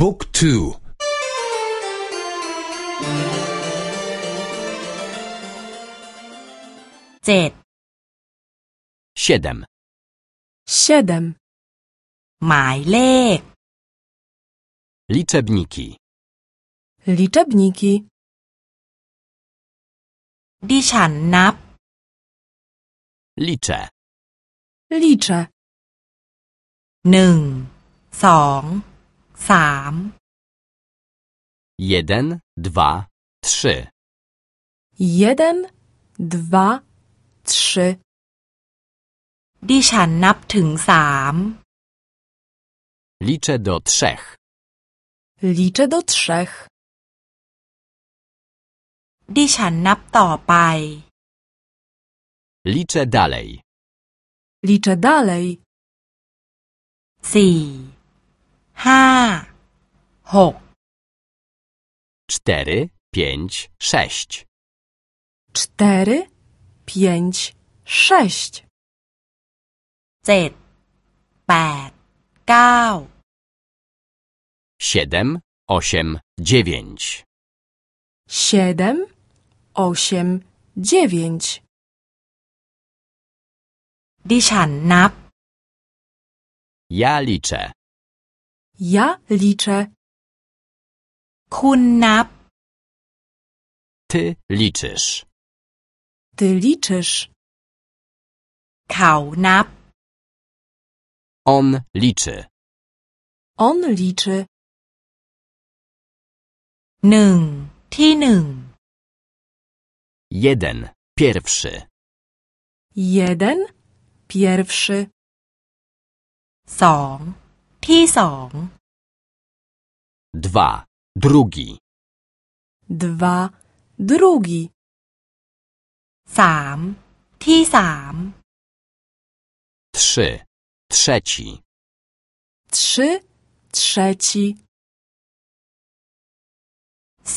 บุ๊กทู เจ็ด Siedem. siedem, หมายเลข Liczebniki. liczebniki, ดิฉันนับ Liczę. liczę, หนึ่ง สอง สาม Jeden, dwa, trzy. jeden, dwa, trzy, ดิฉันนับถึงสาม Liczę do trzech. liczę do trzech, ดิฉันนับต่อไป Liczę dalej. liczę dalej, สี่ ห้า หก Cztery, pięć, sześć. cztery, pięć, sześć, เจ็ด แปด เก้า Siedem, osiem, dziewięć. siedem, osiem, dziewięć, ดิฉันนับ Ja liczę. ja liczę, คุณนับ Ty liczysz. ty liczysz, เขานับ On liczy. on liczy, หนึ่ง ที่หนึ่ง Jeden, pierwszy. jeden, pierwszy, สอง ที่สอง Dwa, drugi. dwa, drugi, สาม ที่สาม Trzy, trzeci. trzy, trzeci,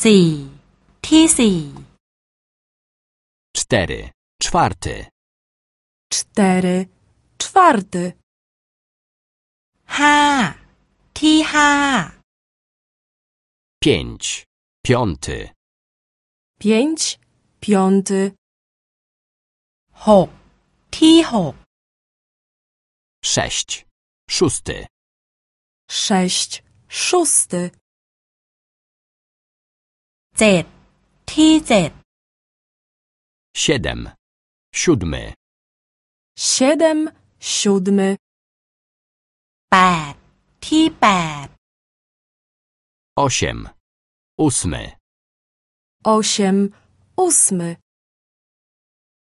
สี่ ที่สี่ Cztery, czwarty. cztery, czwarty, ห้า ที่ห้า Pięć, piąty. pięć, piąty, หก ที่หก Sześć, szósty. sześć, szósty, เจ็ด ที่เจ็ด Siedem, siódmy. siedem, siódmy, 8ที่8 8 ósmy. 8 ósmy.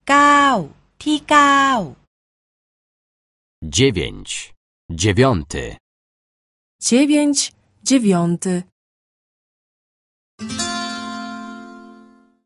9ที่9 9 dziewiąty. 9 dziewiąty.